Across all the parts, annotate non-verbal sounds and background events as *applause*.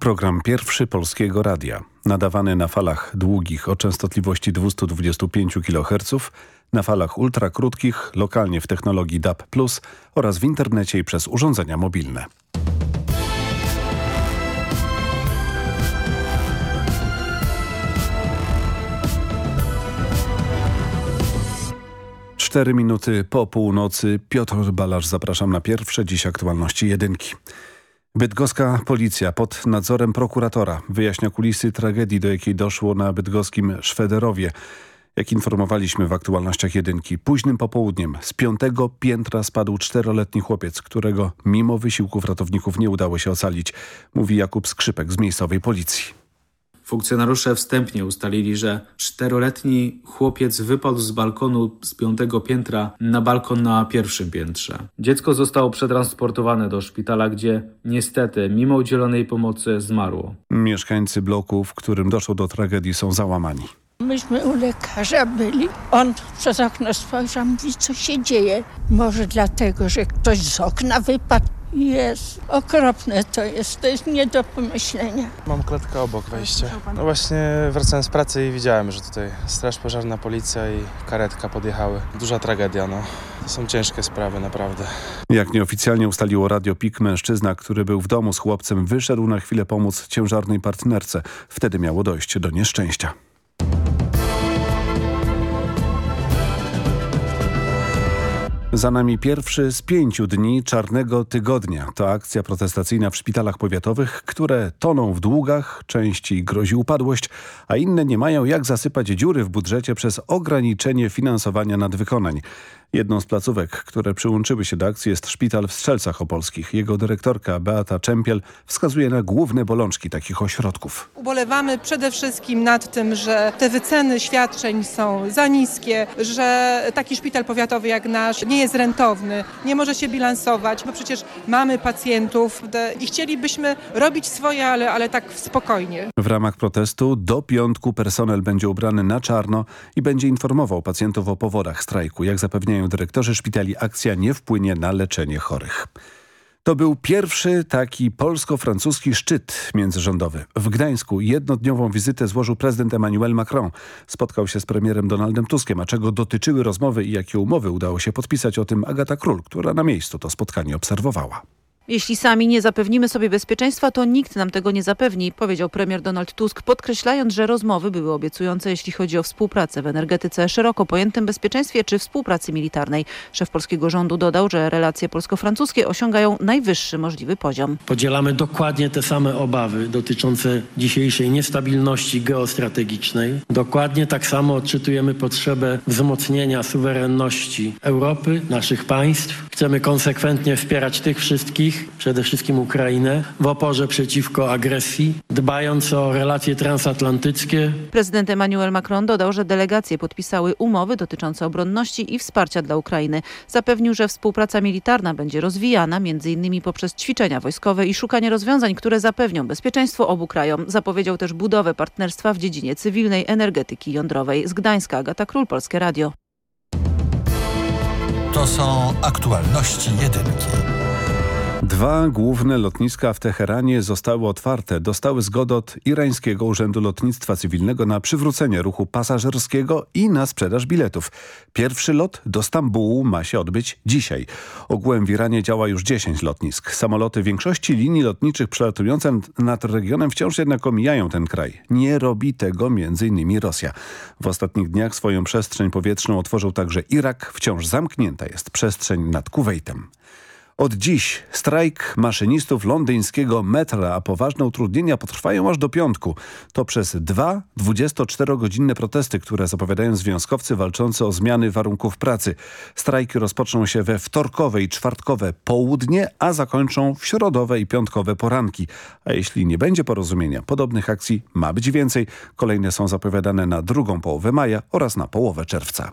Program pierwszy Polskiego Radia, nadawany na falach długich o częstotliwości 225 kHz, na falach ultrakrótkich, lokalnie w technologii DAB+, oraz w internecie i przez urządzenia mobilne. Cztery minuty po północy. Piotr Balasz, zapraszam na pierwsze dziś aktualności jedynki. Bydgoska policja pod nadzorem prokuratora wyjaśnia kulisy tragedii, do jakiej doszło na bydgoskim Szwederowie. Jak informowaliśmy w aktualnościach jedynki, późnym popołudniem z piątego piętra spadł czteroletni chłopiec, którego mimo wysiłków ratowników nie udało się ocalić, mówi Jakub Skrzypek z miejscowej policji. Funkcjonariusze wstępnie ustalili, że czteroletni chłopiec wypadł z balkonu z piątego piętra na balkon na pierwszym piętrze. Dziecko zostało przetransportowane do szpitala, gdzie niestety, mimo udzielonej pomocy, zmarło. Mieszkańcy bloku, w którym doszło do tragedii są załamani. Myśmy u lekarza byli. On przez okno spojrzał, mówi, co się dzieje. Może dlatego, że ktoś z okna wypadł. Jest okropne to jest, to jest nie do pomyślenia. Mam klatkę obok wejścia. No właśnie wracałem z pracy i widziałem, że tutaj straż pożarna, policja i karetka podjechały. Duża tragedia, no. To są ciężkie sprawy, naprawdę. Jak nieoficjalnie ustaliło Radio PIK, mężczyzna, który był w domu z chłopcem, wyszedł na chwilę pomóc ciężarnej partnerce. Wtedy miało dojść do nieszczęścia. Za nami pierwszy z pięciu dni Czarnego Tygodnia. To akcja protestacyjna w szpitalach powiatowych, które toną w długach, części grozi upadłość, a inne nie mają jak zasypać dziury w budżecie przez ograniczenie finansowania nadwykonań. Jedną z placówek, które przyłączyły się do akcji jest szpital w Strzelcach Opolskich. Jego dyrektorka Beata Czempiel wskazuje na główne bolączki takich ośrodków. Ubolewamy przede wszystkim nad tym, że te wyceny świadczeń są za niskie, że taki szpital powiatowy jak nasz nie jest rentowny, nie może się bilansować, bo przecież mamy pacjentów i chcielibyśmy robić swoje, ale, ale tak spokojnie. W ramach protestu do piątku personel będzie ubrany na czarno i będzie informował pacjentów o powodach strajku. Jak zapewniają dyrektorzy szpitali, akcja nie wpłynie na leczenie chorych. To był pierwszy taki polsko-francuski szczyt międzyrządowy. W Gdańsku jednodniową wizytę złożył prezydent Emmanuel Macron. Spotkał się z premierem Donaldem Tuskiem, a czego dotyczyły rozmowy i jakie umowy udało się podpisać o tym Agata Król, która na miejscu to spotkanie obserwowała. Jeśli sami nie zapewnimy sobie bezpieczeństwa, to nikt nam tego nie zapewni, powiedział premier Donald Tusk, podkreślając, że rozmowy były obiecujące, jeśli chodzi o współpracę w energetyce, szeroko pojętym bezpieczeństwie czy współpracy militarnej. Szef polskiego rządu dodał, że relacje polsko-francuskie osiągają najwyższy możliwy poziom. Podzielamy dokładnie te same obawy dotyczące dzisiejszej niestabilności geostrategicznej. Dokładnie tak samo odczytujemy potrzebę wzmocnienia suwerenności Europy, naszych państw. Chcemy konsekwentnie wspierać tych wszystkich, przede wszystkim Ukrainę, w oporze przeciwko agresji, dbając o relacje transatlantyckie. Prezydent Emmanuel Macron dodał, że delegacje podpisały umowy dotyczące obronności i wsparcia dla Ukrainy. Zapewnił, że współpraca militarna będzie rozwijana m.in. poprzez ćwiczenia wojskowe i szukanie rozwiązań, które zapewnią bezpieczeństwo obu krajom. Zapowiedział też budowę partnerstwa w dziedzinie cywilnej energetyki jądrowej. Z Gdańska Agata Król, Polskie Radio. To są aktualności jedynki. Dwa główne lotniska w Teheranie zostały otwarte. Dostały zgodę od irańskiego Urzędu Lotnictwa Cywilnego na przywrócenie ruchu pasażerskiego i na sprzedaż biletów. Pierwszy lot do Stambułu ma się odbyć dzisiaj. Ogółem w Iranie działa już 10 lotnisk. Samoloty większości linii lotniczych przelatujące nad regionem wciąż jednak omijają ten kraj. Nie robi tego m.in. Rosja. W ostatnich dniach swoją przestrzeń powietrzną otworzył także Irak. Wciąż zamknięta jest przestrzeń nad Kuwejtem. Od dziś strajk maszynistów londyńskiego metra, a poważne utrudnienia potrwają aż do piątku. To przez dwa 24-godzinne protesty, które zapowiadają związkowcy walczący o zmiany warunków pracy. Strajki rozpoczną się we wtorkowe i czwartkowe południe, a zakończą w środowe i piątkowe poranki. A jeśli nie będzie porozumienia, podobnych akcji ma być więcej. Kolejne są zapowiadane na drugą połowę maja oraz na połowę czerwca.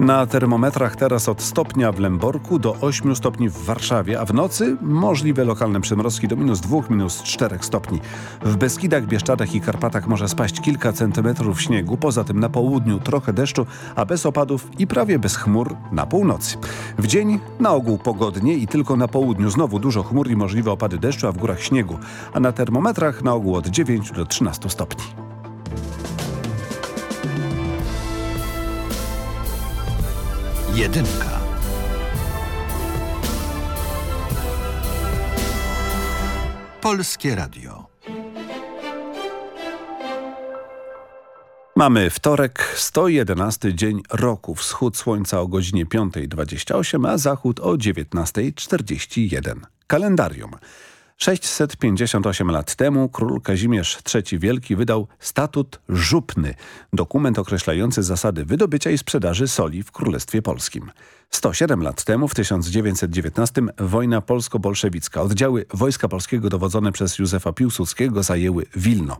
Na termometrach teraz od stopnia w Lęborku do 8 stopni w Warszawie, a w nocy możliwe lokalne przymrozki do minus 2, minus 4 stopni. W Beskidach, Bieszczadach i Karpatach może spaść kilka centymetrów śniegu, poza tym na południu trochę deszczu, a bez opadów i prawie bez chmur na północy. W dzień na ogół pogodnie i tylko na południu znowu dużo chmur i możliwe opady deszczu, a w górach śniegu, a na termometrach na ogół od 9 do 13 stopni. Jedynka. Polskie Radio. Mamy wtorek, 111 dzień roku. Wschód słońca o godzinie 5.28, a zachód o 19.41. Kalendarium. 658 lat temu król Kazimierz III Wielki wydał statut żupny, dokument określający zasady wydobycia i sprzedaży soli w Królestwie Polskim. 107 lat temu, w 1919, wojna polsko-bolszewicka. Oddziały Wojska Polskiego dowodzone przez Józefa Piłsudskiego zajęły Wilno.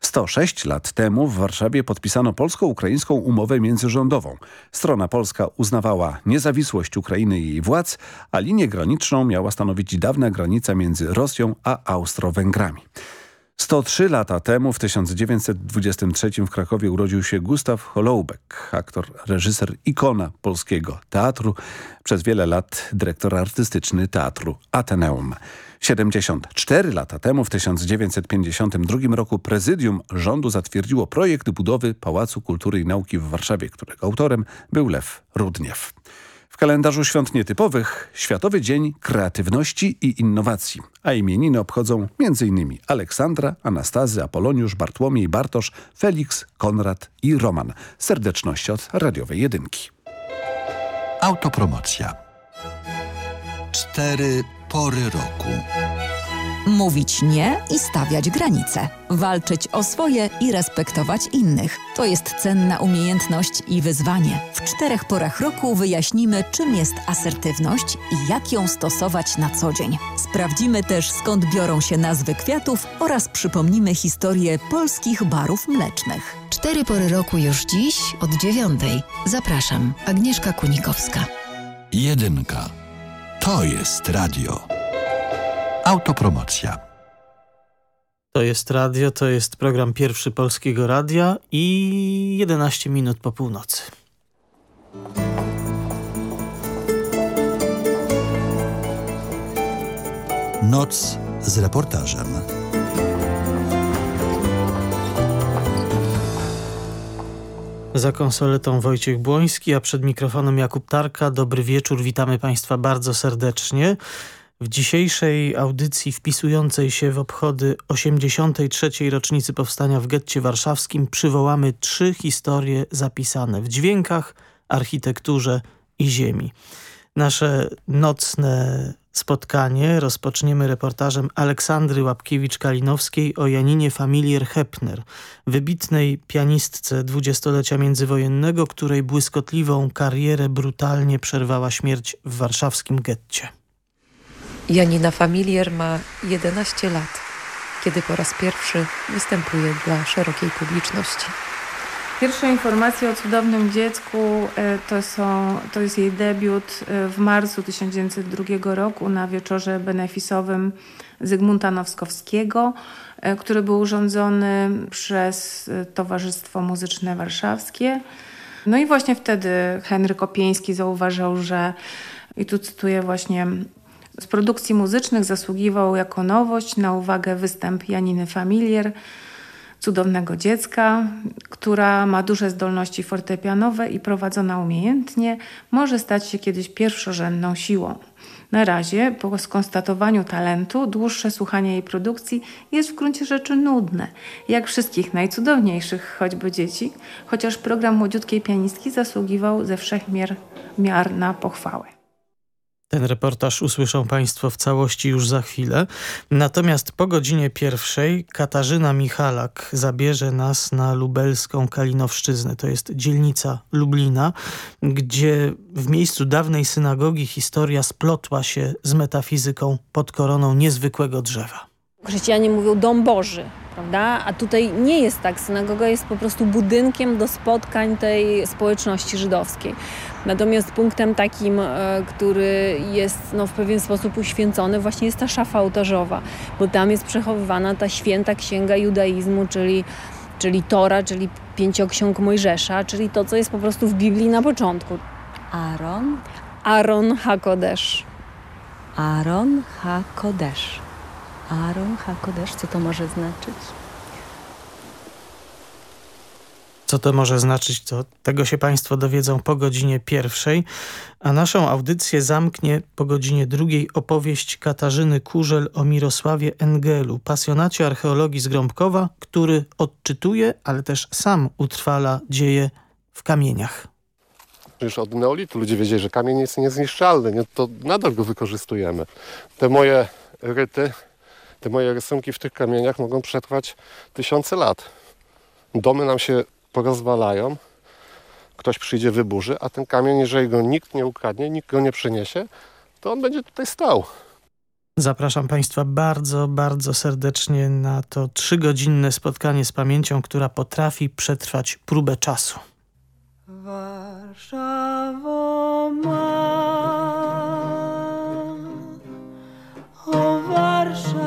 106 lat temu w Warszawie podpisano polsko-ukraińską umowę międzyrządową. Strona polska uznawała niezawisłość Ukrainy i jej władz, a linię graniczną miała stanowić dawna granica między Rosją a Austro-Węgrami. 103 lata temu, w 1923 w Krakowie urodził się Gustaw Holoubek, aktor, reżyser, ikona polskiego teatru, przez wiele lat dyrektor artystyczny teatru Ateneum. 74 lata temu, w 1952 roku prezydium rządu zatwierdziło projekt budowy Pałacu Kultury i Nauki w Warszawie, którego autorem był Lew Rudniew. W kalendarzu świąt nietypowych Światowy Dzień Kreatywności i Innowacji, a imieniny obchodzą m.in. Aleksandra, Anastazy, Apoloniusz, Bartłomiej, Bartosz, Felix, Konrad i Roman. Serdeczność od Radiowej Jedynki. Autopromocja. Cztery pory roku. Mówić nie i stawiać granice. Walczyć o swoje i respektować innych. To jest cenna umiejętność i wyzwanie. W czterech porach roku wyjaśnimy, czym jest asertywność i jak ją stosować na co dzień. Sprawdzimy też, skąd biorą się nazwy kwiatów oraz przypomnimy historię polskich barów mlecznych. Cztery pory roku już dziś od dziewiątej. Zapraszam, Agnieszka Kunikowska. Jedynka. To jest radio. Autopromocja. To jest radio, to jest program pierwszy Polskiego Radia i 11 minut po północy. Noc z reportażem. Za konsoletą Wojciech Błoński, a przed mikrofonem Jakub Tarka. Dobry wieczór, witamy Państwa bardzo serdecznie. W dzisiejszej audycji wpisującej się w obchody 83. rocznicy powstania w getcie warszawskim przywołamy trzy historie zapisane w dźwiękach, architekturze i ziemi. Nasze nocne spotkanie rozpoczniemy reportażem Aleksandry Łapkiewicz-Kalinowskiej o Janinie Familier-Hepner, wybitnej pianistce dwudziestolecia międzywojennego, której błyskotliwą karierę brutalnie przerwała śmierć w warszawskim getcie. Janina Familier ma 11 lat, kiedy po raz pierwszy występuje dla szerokiej publiczności. Pierwsze informacje o cudownym dziecku to, są, to jest jej debiut w marcu 1902 roku na wieczorze beneficowym Zygmunta Nowskowskiego, który był urządzony przez Towarzystwo Muzyczne Warszawskie. No i właśnie wtedy Henryk Opieński zauważył, że, i tu cytuję właśnie, z produkcji muzycznych zasługiwał jako nowość na uwagę występ Janiny Familier, cudownego dziecka, która ma duże zdolności fortepianowe i prowadzona umiejętnie może stać się kiedyś pierwszorzędną siłą. Na razie, po skonstatowaniu talentu, dłuższe słuchanie jej produkcji jest w gruncie rzeczy nudne, jak wszystkich najcudowniejszych choćby dzieci, chociaż program młodziutkiej pianistki zasługiwał ze wszech miar, miar na pochwałę. Ten reportaż usłyszą Państwo w całości już za chwilę. Natomiast po godzinie pierwszej Katarzyna Michalak zabierze nas na lubelską Kalinowszczyznę. To jest dzielnica Lublina, gdzie w miejscu dawnej synagogi historia splotła się z metafizyką pod koroną niezwykłego drzewa. Chrześcijanie mówią dom Boży, prawda? A tutaj nie jest tak. Synagoga jest po prostu budynkiem do spotkań tej społeczności żydowskiej. Natomiast punktem takim, e, który jest no, w pewien sposób uświęcony, właśnie jest ta szafa ołtarzowa, bo tam jest przechowywana ta święta księga judaizmu, czyli, czyli Tora, czyli pięcioksiąg Mojżesza, czyli to, co jest po prostu w Biblii na początku. Aaron? Aaron HaKodesz. Aaron HaKodesz. Aaron HaKodesz, co to może znaczyć? Co to może znaczyć, to tego się Państwo dowiedzą po godzinie pierwszej, a naszą audycję zamknie po godzinie drugiej opowieść Katarzyny Kurzel o Mirosławie Engelu, pasjonacie archeologii z Grąbkowa, który odczytuje, ale też sam utrwala dzieje w kamieniach. Już od neolitu ludzie wiedzieli, że kamień jest niezniszczalny, nie? to nadal go wykorzystujemy. Te moje ryty, te moje rysunki w tych kamieniach mogą przetrwać tysiące lat. Domy nam się porozwalają, ktoś przyjdzie, wyburzy, a ten kamień, jeżeli go nikt nie ukradnie, nikt go nie przyniesie, to on będzie tutaj stał. Zapraszam Państwa bardzo, bardzo serdecznie na to trzygodzinne spotkanie z pamięcią, która potrafi przetrwać próbę czasu. Warszawo ma,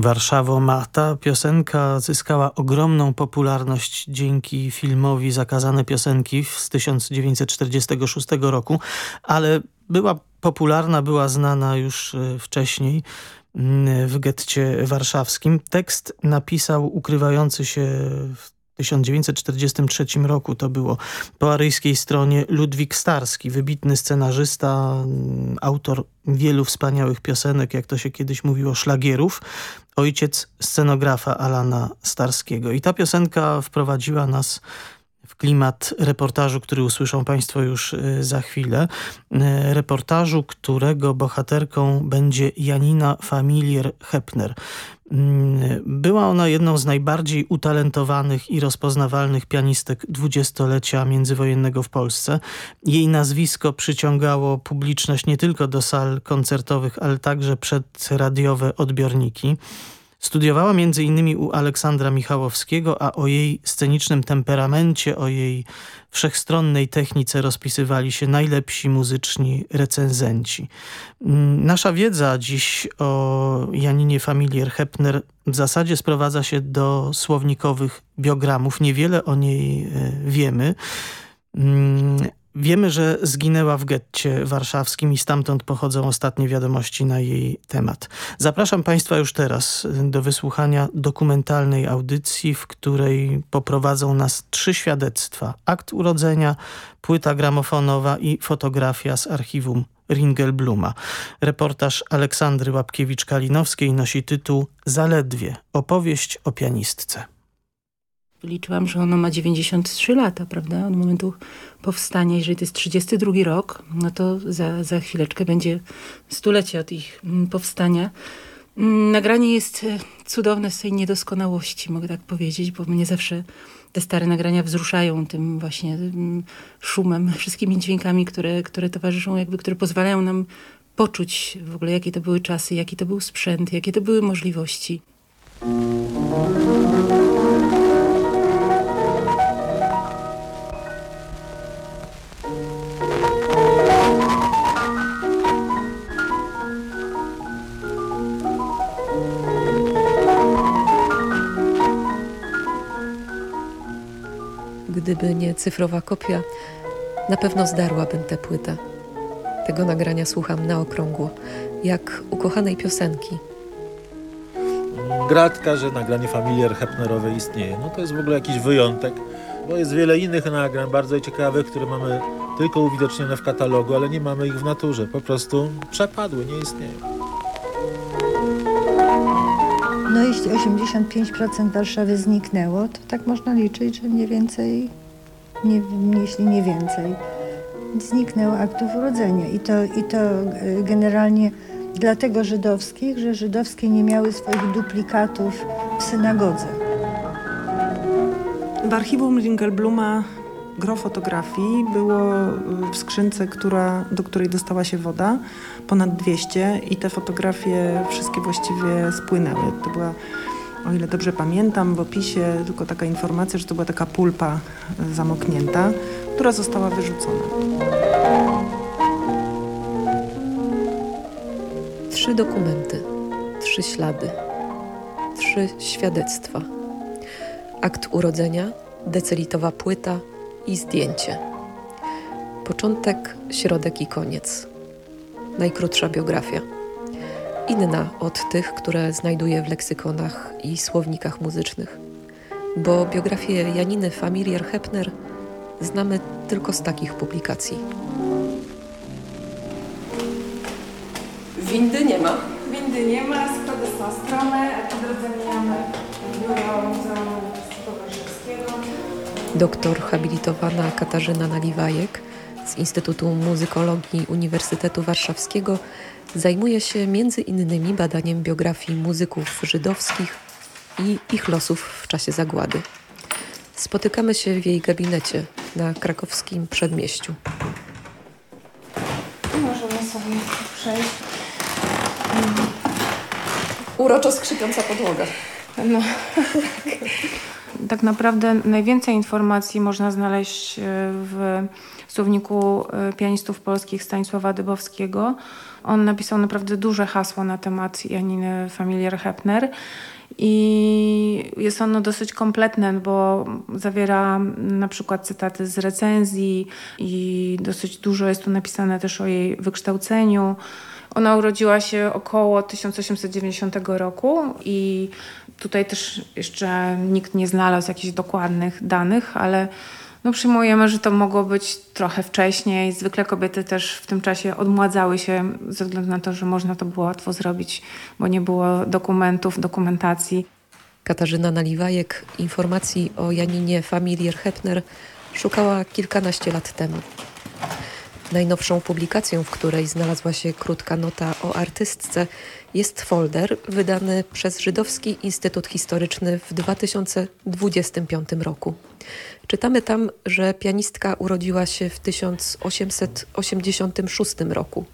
Warszawo ma. Ta piosenka zyskała ogromną popularność dzięki filmowi Zakazane Piosenki z 1946 roku, ale była popularna, była znana już e, wcześniej mm, w getcie warszawskim. Tekst napisał ukrywający się w 1943 roku to było po aryjskiej stronie Ludwik Starski, wybitny scenarzysta, autor wielu wspaniałych piosenek, jak to się kiedyś mówiło, szlagierów, ojciec scenografa Alana Starskiego. I ta piosenka wprowadziła nas w klimat reportażu, który usłyszą Państwo już y, za chwilę. Y, reportażu, którego bohaterką będzie Janina Familier-Hepner. Mm, była ona jedną z najbardziej utalentowanych i rozpoznawalnych pianistek dwudziestolecia międzywojennego w Polsce. Jej nazwisko przyciągało publiczność nie tylko do sal koncertowych, ale także przed radiowe odbiorniki. Studiowała m.in. u Aleksandra Michałowskiego, a o jej scenicznym temperamencie, o jej wszechstronnej technice rozpisywali się najlepsi muzyczni recenzenci. Mm, nasza wiedza dziś o Janinie Familier-Hepner w zasadzie sprowadza się do słownikowych biogramów. Niewiele o niej e, wiemy. Wiemy, że zginęła w getcie warszawskim i stamtąd pochodzą ostatnie wiadomości na jej temat. Zapraszam Państwa już teraz do wysłuchania dokumentalnej audycji, w której poprowadzą nas trzy świadectwa. Akt urodzenia, płyta gramofonowa i fotografia z archiwum Ringelbluma. Reportaż Aleksandry Łapkiewicz-Kalinowskiej nosi tytuł Zaledwie. Opowieść o pianistce. Liczyłam, że ono ma 93 lata, prawda? Od momentu powstania, jeżeli to jest 32 rok, no to za, za chwileczkę będzie stulecie od ich mm, powstania. Mm, nagranie jest e, cudowne z tej niedoskonałości, mogę tak powiedzieć, bo mnie zawsze te stare nagrania wzruszają tym właśnie mm, szumem, *laughs* wszystkimi dźwiękami, które, które towarzyszą, jakby, które pozwalają nam poczuć w ogóle, jakie to były czasy, jaki to był sprzęt, jakie to były możliwości. Gdyby nie cyfrowa kopia, na pewno zdarłabym tę płytę. Tego nagrania słucham na okrągło, jak ukochanej piosenki. Gratka, że nagranie familiar Hepnerowe istnieje. No to jest w ogóle jakiś wyjątek, bo jest wiele innych nagrań bardzo ciekawych, które mamy tylko uwidocznione w katalogu, ale nie mamy ich w naturze. Po prostu przepadły, nie istnieją. No jeśli 85% Warszawy zniknęło, to tak można liczyć, że mniej więcej, nie, jeśli nie więcej, zniknęło aktów urodzenia. I to, I to e, generalnie dlatego żydowskich, że żydowskie nie miały swoich duplikatów w synagodze. W archiwum Ringelbluma gro fotografii było w skrzynce, która, do której dostała się woda, ponad 200 i te fotografie wszystkie właściwie spłynęły. To była, o ile dobrze pamiętam, w opisie tylko taka informacja, że to była taka pulpa zamoknięta, która została wyrzucona. Trzy dokumenty, trzy ślady, trzy świadectwa. Akt urodzenia, decelitowa płyta i zdjęcie. Początek, środek i koniec. Najkrótsza biografia. Inna od tych, które znajduję w leksykonach i słownikach muzycznych. Bo biografię Janiny Familiar-Hepner znamy tylko z takich publikacji. Windy nie ma. Windy nie ma, schody są strome, a po drodze mijamy biuro Muzeum Warszawskiego. Doktor habilitowana Katarzyna Naliwajek z Instytutu Muzykologii Uniwersytetu Warszawskiego zajmuje się między innymi badaniem biografii muzyków żydowskich i ich losów w czasie zagłady. Spotykamy się w jej gabinecie na krakowskim przedmieściu. Możemy sobie przejść. Uroczo skrzypiąca podłoga. No. tak naprawdę najwięcej informacji można znaleźć e, w słowniku e, pianistów polskich Stanisława Dybowskiego, On napisał naprawdę duże hasło na temat Janiny Familiar Hepner. I jest ono dosyć kompletne, bo zawiera na przykład cytaty z recenzji i dosyć dużo jest tu napisane też o jej wykształceniu. Ona urodziła się około 1890 roku i tutaj też jeszcze nikt nie znalazł jakichś dokładnych danych, ale no przyjmujemy, że to mogło być trochę wcześniej. Zwykle kobiety też w tym czasie odmładzały się ze względu na to, że można to było łatwo zrobić, bo nie było dokumentów, dokumentacji. Katarzyna Naliwajek informacji o Janinie Familier Hepner szukała kilkanaście lat temu. Najnowszą publikacją, w której znalazła się krótka nota o artystce, jest folder wydany przez Żydowski Instytut Historyczny w 2025 roku. Czytamy tam, że pianistka urodziła się w 1886 roku,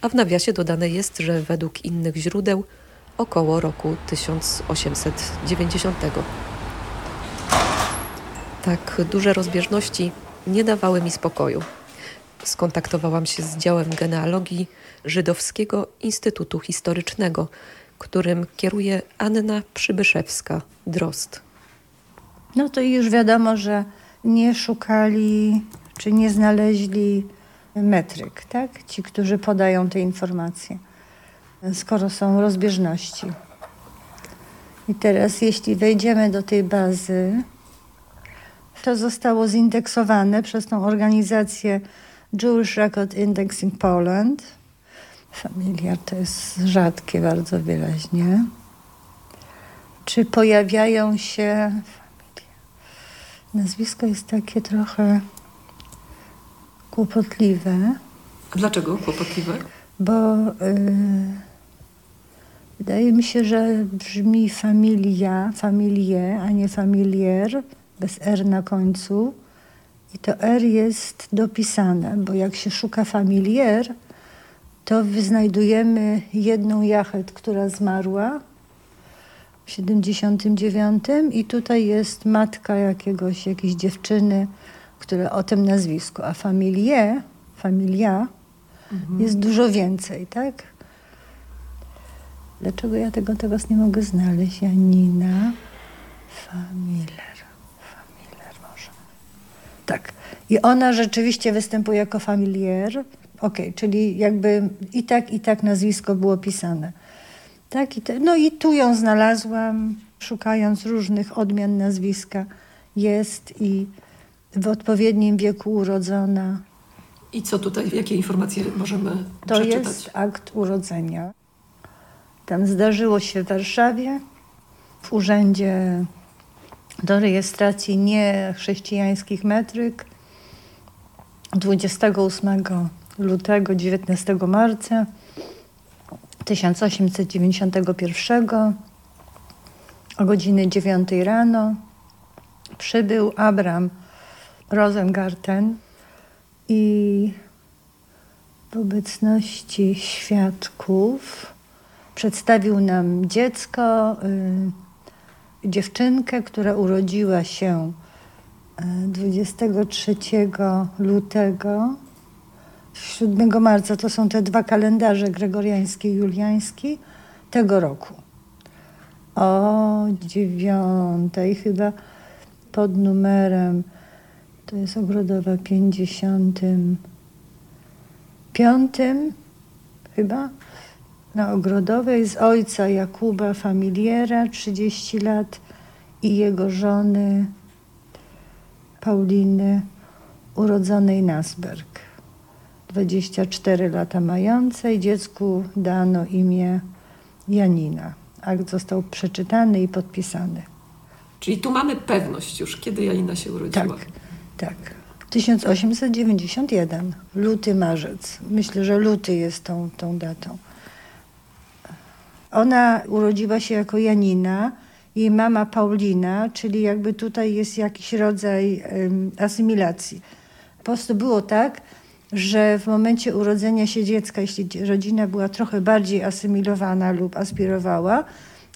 a w nawiasie dodane jest, że według innych źródeł około roku 1890. Tak duże rozbieżności nie dawały mi spokoju. Skontaktowałam się z działem genealogii Żydowskiego Instytutu Historycznego, którym kieruje Anna Przybyszewska-Drost. No to już wiadomo, że nie szukali czy nie znaleźli metryk, tak? Ci, którzy podają te informacje, skoro są rozbieżności. I teraz, jeśli wejdziemy do tej bazy, to zostało zindeksowane przez tą organizację Jewish Record Indexing Poland. Familiar to jest rzadkie bardzo wyraźnie. Czy pojawiają się Nazwisko jest takie trochę kłopotliwe. A dlaczego kłopotliwe? Bo y, wydaje mi się, że brzmi familia, familie, a nie familier, bez R na końcu. I to R jest dopisane, bo jak się szuka familier, to wyznajdujemy jedną jachet, która zmarła, 79 i tutaj jest matka jakiegoś, jakiejś dziewczyny, która o tym nazwisku, a familie, familia mhm. jest dużo więcej, tak? Dlaczego ja tego teraz nie mogę znaleźć? Janina Familler. Familler może. Tak. I ona rzeczywiście występuje jako familier. Okej, okay, czyli jakby i tak, i tak nazwisko było pisane. Tak, i te, no i tu ją znalazłam, szukając różnych odmian nazwiska. Jest i w odpowiednim wieku urodzona. I co tutaj, jakie informacje możemy to przeczytać? To jest akt urodzenia. Tam zdarzyło się w Warszawie, w urzędzie do rejestracji niechrześcijańskich metryk 28 lutego, 19 marca 1891 o godzinie 9 rano przybył Abram Rosengarten i w obecności świadków przedstawił nam dziecko, y, dziewczynkę, która urodziła się 23 y, lutego 7 marca to są te dwa kalendarze gregoriański i juliański tego roku. O dziewiątej chyba pod numerem, to jest ogrodowa 55 chyba, na ogrodowej z ojca Jakuba Familiera 30 lat i jego żony Pauliny urodzonej Nasberg. 24 lata mającej. Dziecku dano imię Janina. Akt został przeczytany i podpisany. Czyli tu mamy pewność już, kiedy Janina się urodziła. Tak, tak. 1891, luty, marzec. Myślę, że luty jest tą, tą datą. Ona urodziła się jako Janina, jej mama Paulina, czyli jakby tutaj jest jakiś rodzaj asymilacji. Po prostu było tak, że w momencie urodzenia się dziecka, jeśli rodzina była trochę bardziej asymilowana lub aspirowała,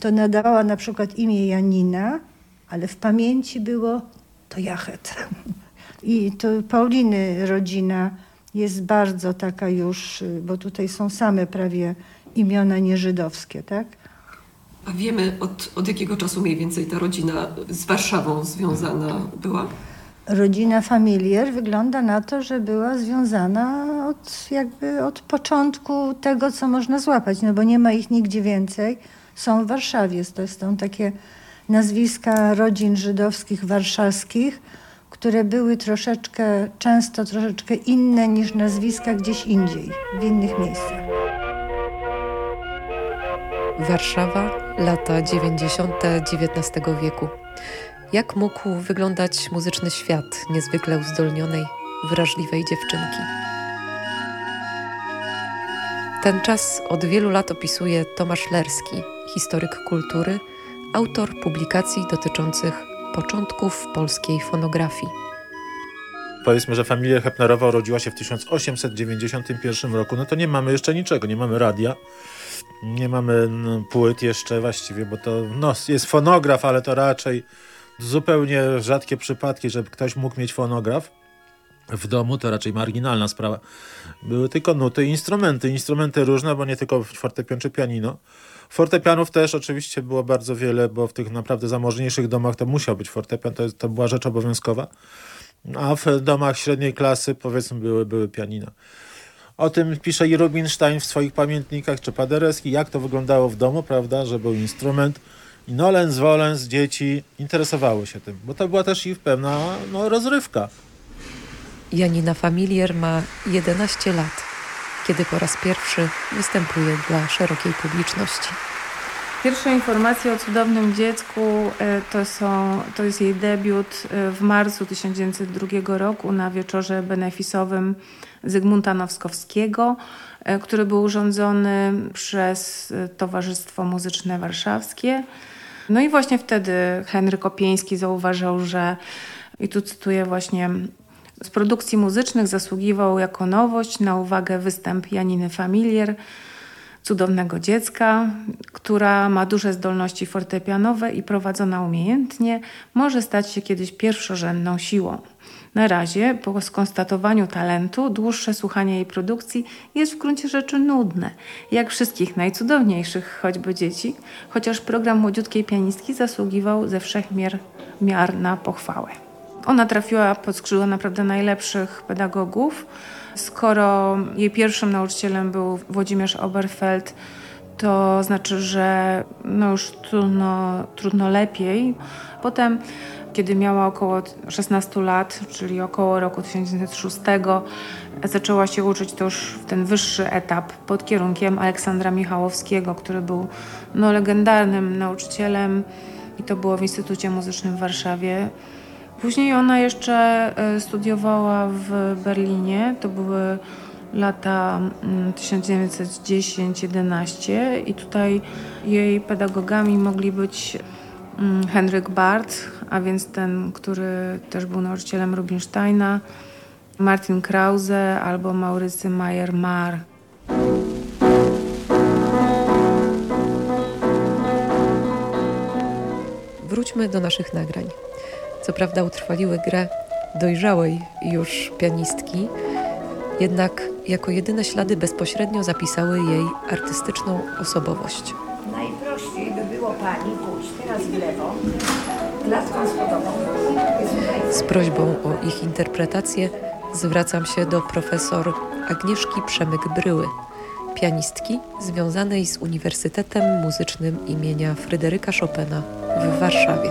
to nadawała na przykład imię Janina, ale w pamięci było to Jachet. *laughs* I to Pauliny rodzina jest bardzo taka już, bo tutaj są same prawie imiona nieżydowskie, tak? A wiemy od, od jakiego czasu mniej więcej ta rodzina z Warszawą związana była? Rodzina familier wygląda na to, że była związana od, jakby od początku tego, co można złapać, no bo nie ma ich nigdzie więcej. Są w Warszawie, to są takie nazwiska rodzin żydowskich warszawskich, które były troszeczkę, często troszeczkę inne niż nazwiska gdzieś indziej, w innych miejscach. Warszawa, lata 90. XIX wieku. Jak mógł wyglądać muzyczny świat niezwykle uzdolnionej, wrażliwej dziewczynki? Ten czas od wielu lat opisuje Tomasz Lerski, historyk kultury, autor publikacji dotyczących początków polskiej fonografii. Powiedzmy, że familia Hepnerowa urodziła się w 1891 roku, no to nie mamy jeszcze niczego, nie mamy radia, nie mamy no, płyt jeszcze właściwie, bo to no, jest fonograf, ale to raczej zupełnie rzadkie przypadki, żeby ktoś mógł mieć fonograf w domu, to raczej marginalna sprawa. Były tylko nuty i instrumenty. Instrumenty różne, bo nie tylko fortepian czy pianino. Fortepianów też oczywiście było bardzo wiele, bo w tych naprawdę zamożniejszych domach to musiał być fortepian, to, to była rzecz obowiązkowa. A w domach średniej klasy powiedzmy były, były pianina. O tym pisze i Rubinstein w swoich pamiętnikach, czy Paderewski, jak to wyglądało w domu, prawda, że był instrument, i nolens volens dzieci interesowały się tym, bo to była też ich pewna no, rozrywka. Janina Familier ma 11 lat, kiedy po raz pierwszy występuje dla szerokiej publiczności. Pierwsze informacje o cudownym dziecku e, to, są, to jest jej debiut e, w marcu 1902 roku na wieczorze benefisowym Zygmunta Nowskowskiego, e, który był urządzony przez Towarzystwo Muzyczne Warszawskie. No i właśnie wtedy Henryk Opieński zauważał, że, i tu cytuję właśnie, z produkcji muzycznych zasługiwał jako nowość na uwagę występ Janiny Familier, cudownego dziecka, która ma duże zdolności fortepianowe i prowadzona umiejętnie może stać się kiedyś pierwszorzędną siłą. Na razie, po skonstatowaniu talentu, dłuższe słuchanie jej produkcji jest w gruncie rzeczy nudne, jak wszystkich najcudowniejszych choćby dzieci, chociaż program młodziutkiej pianistki zasługiwał ze wszech miar, miar na pochwałę. Ona trafiła pod skrzydła naprawdę najlepszych pedagogów. Skoro jej pierwszym nauczycielem był Włodzimierz Oberfeld, to znaczy, że no już trudno, trudno lepiej. Potem kiedy miała około 16 lat, czyli około roku 1906, zaczęła się uczyć to już w ten wyższy etap pod kierunkiem Aleksandra Michałowskiego, który był no, legendarnym nauczycielem i to było w Instytucie Muzycznym w Warszawie. Później ona jeszcze e, studiowała w Berlinie, to były lata 1910-11 mm, i tutaj jej pedagogami mogli być mm, Henryk Barth, a więc ten, który też był nauczycielem Rubinsteina, Martin Krause albo Maurycy Mayer-Mar. Wróćmy do naszych nagrań. Co prawda utrwaliły grę dojrzałej już pianistki, jednak jako jedyne ślady bezpośrednio zapisały jej artystyczną osobowość. Najprościej by było pani pójść teraz w lewo, klatką schodową. Z prośbą o ich interpretację zwracam się do profesor Agnieszki Przemyk-Bryły, pianistki związanej z Uniwersytetem Muzycznym imienia Fryderyka Chopina w Warszawie.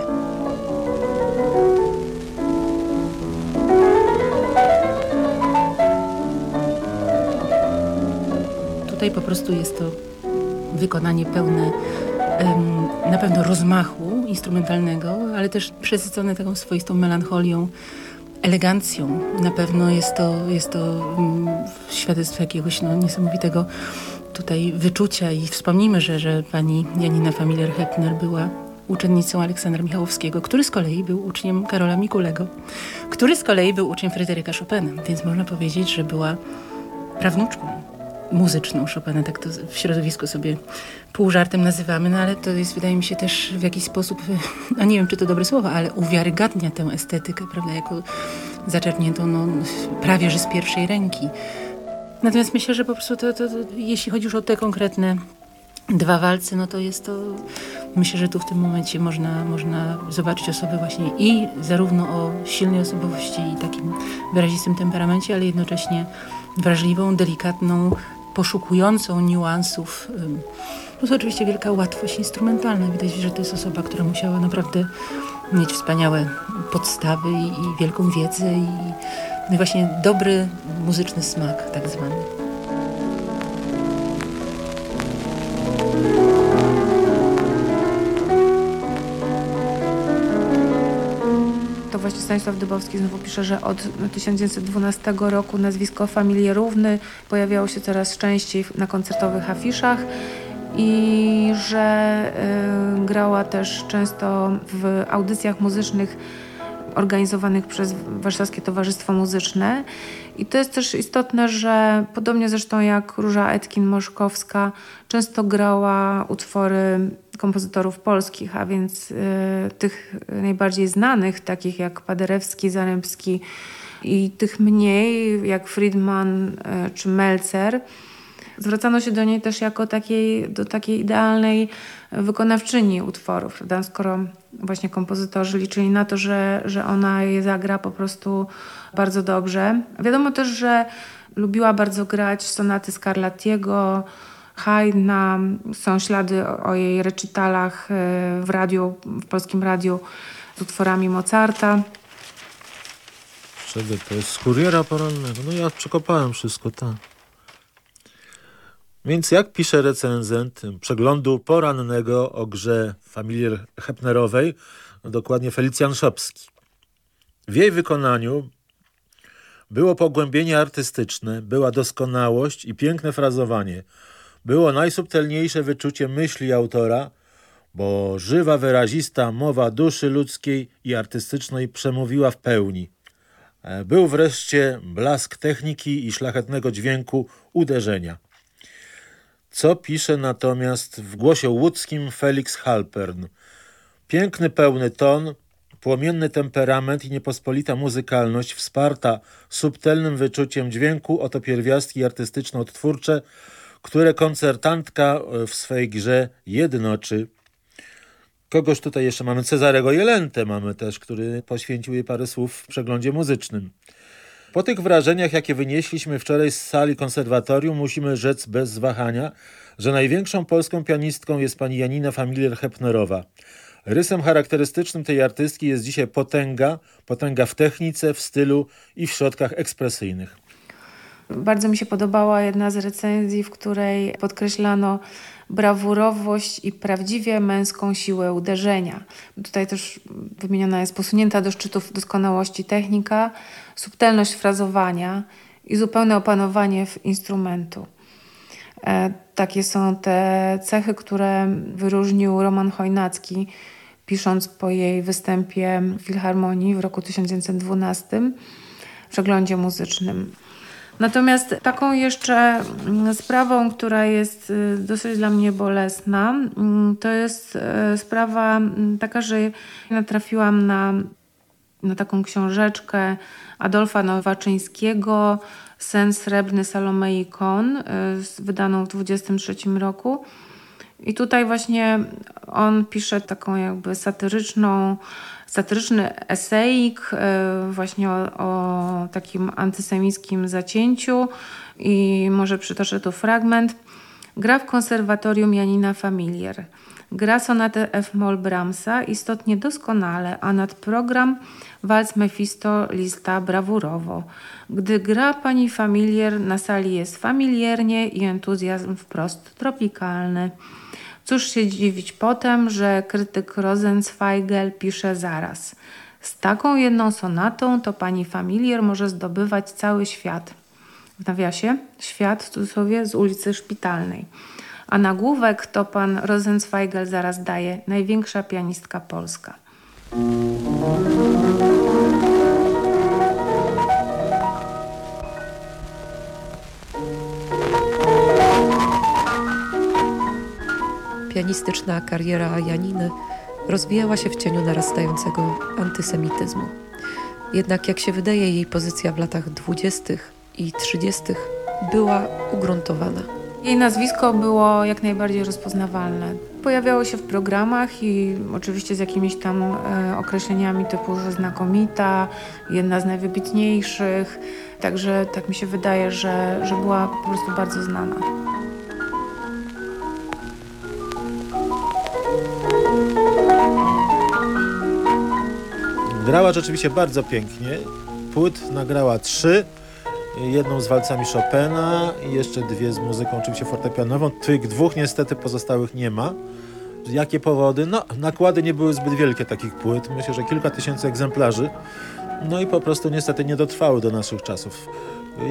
Tutaj po prostu jest to wykonanie pełne na pewno rozmachu instrumentalnego, ale też przesycone taką swoistą melancholią, elegancją. Na pewno jest to, jest to mm, świadectwo jakiegoś no, niesamowitego tutaj wyczucia i wspomnijmy, że, że pani Janina Familier-Hepner była uczennicą Aleksandra Michałowskiego, który z kolei był uczniem Karola Mikulego, który z kolei był uczniem Fryderyka Chopina, więc można powiedzieć, że była prawnuczką muzyczną Chopina, tak to w środowisku sobie pół żartem nazywamy, no ale to jest, wydaje mi się, też w jakiś sposób, *laughs* no nie wiem, czy to dobre słowo, ale uwiarygadnia tę estetykę, prawda, jako zaczerpniętą no, prawie, że z pierwszej ręki. Natomiast myślę, że po prostu to, to, to, jeśli chodzi już o te konkretne dwa walce, no to jest to, myślę, że tu w tym momencie można, można zobaczyć osoby właśnie i zarówno o silnej osobowości i takim wyrazistym temperamencie, ale jednocześnie wrażliwą, delikatną, poszukującą niuansów. Plus oczywiście wielka łatwość instrumentalna. Widać, że to jest osoba, która musiała naprawdę mieć wspaniałe podstawy i, i wielką wiedzę i, i właśnie dobry muzyczny smak tak zwany. Właśnie Stanisław Dybowski znowu pisze, że od 1912 roku nazwisko Familierówny pojawiało się coraz częściej na koncertowych afiszach i że y, grała też często w audycjach muzycznych organizowanych przez Warszawskie Towarzystwo Muzyczne. I to jest też istotne, że podobnie zresztą jak Róża Etkin-Moszkowska często grała utwory kompozytorów polskich, a więc y, tych najbardziej znanych, takich jak Paderewski, Zarębski i tych mniej, jak Friedman y, czy Melcer. Zwracano się do niej też jako takiej, do takiej idealnej wykonawczyni utworów, prawda? skoro właśnie kompozytorzy liczyli na to, że, że ona je zagra po prostu bardzo dobrze. Wiadomo też, że lubiła bardzo grać sonaty Scarlattiego, Haydna. Są ślady o jej recitalach e, w radiu, w polskim radiu z utworami Mozarta. Czego to jest? Z kuriera porannego. No ja przekopałem wszystko, tak. Więc jak pisze recenzent przeglądu porannego o grze Familier Hepnerowej, no dokładnie Felicjan Szopski. W jej wykonaniu było pogłębienie artystyczne, była doskonałość i piękne frazowanie. Było najsubtelniejsze wyczucie myśli autora, bo żywa, wyrazista mowa duszy ludzkiej i artystycznej przemówiła w pełni. Był wreszcie blask techniki i szlachetnego dźwięku uderzenia. Co pisze natomiast w głosie łódzkim Felix Halpern. Piękny, pełny ton, płomienny temperament i niepospolita muzykalność wsparta subtelnym wyczuciem dźwięku oto pierwiastki artystyczno-odtwórcze, które koncertantka w swej grze jednoczy. Kogoś tutaj jeszcze mamy, Cezarego Jelentę mamy też, który poświęcił jej parę słów w przeglądzie muzycznym. Po tych wrażeniach, jakie wynieśliśmy wczoraj z sali konserwatorium, musimy rzec bez wahania, że największą polską pianistką jest pani Janina Familier-Hepnerowa. Rysem charakterystycznym tej artystki jest dzisiaj potęga, potęga w technice, w stylu i w środkach ekspresyjnych. Bardzo mi się podobała jedna z recenzji, w której podkreślano brawurowość i prawdziwie męską siłę uderzenia. Tutaj też wymieniona jest posunięta do szczytów doskonałości technika, subtelność frazowania i zupełne opanowanie instrumentu. E, takie są te cechy, które wyróżnił Roman Chojnacki, pisząc po jej występie w Filharmonii w roku 1912 w przeglądzie muzycznym. Natomiast taką jeszcze mm, sprawą, która jest y, dosyć dla mnie bolesna, mm, to jest y, sprawa mm, taka, że natrafiłam na, na taką książeczkę Adolfa Nowaczyńskiego Sen srebrny Salomei Kon, y, wydaną w 23 roku. I tutaj właśnie on pisze taką jakby satyryczną satyryczny esejik e, właśnie o, o takim antysemickim zacięciu i może przytoczę tu fragment. Gra w konserwatorium Janina Familier. Gra sonatę F-moll Brahmsa istotnie doskonale, a nad program walc Mephisto lista brawurowo. Gdy gra pani Familier, na sali jest familiernie i entuzjazm wprost tropikalny. Cóż się dziwić potem, że krytyk Rosenzweigel pisze zaraz. Z taką jedną sonatą to pani Familier może zdobywać cały świat. W nawiasie świat w cudzysłowie z ulicy Szpitalnej. A nagłówek to pan Rosenzweigel zaraz daje największa pianistka polska. Feministyczna kariera Janiny rozwijała się w cieniu narastającego antysemityzmu. Jednak jak się wydaje, jej pozycja w latach dwudziestych i trzydziestych była ugruntowana. Jej nazwisko było jak najbardziej rozpoznawalne. Pojawiało się w programach i oczywiście z jakimiś tam e, określeniami typu, znakomita, jedna z najwybitniejszych. Także tak mi się wydaje, że, że była po prostu bardzo znana. Grała rzeczywiście bardzo pięknie. Płyt nagrała trzy. Jedną z walcami Chopina i jeszcze dwie z muzyką oczywiście fortepianową. Tych dwóch niestety pozostałych nie ma. Jakie powody? No, nakłady nie były zbyt wielkie takich płyt. Myślę, że kilka tysięcy egzemplarzy. No i po prostu niestety nie dotrwały do naszych czasów.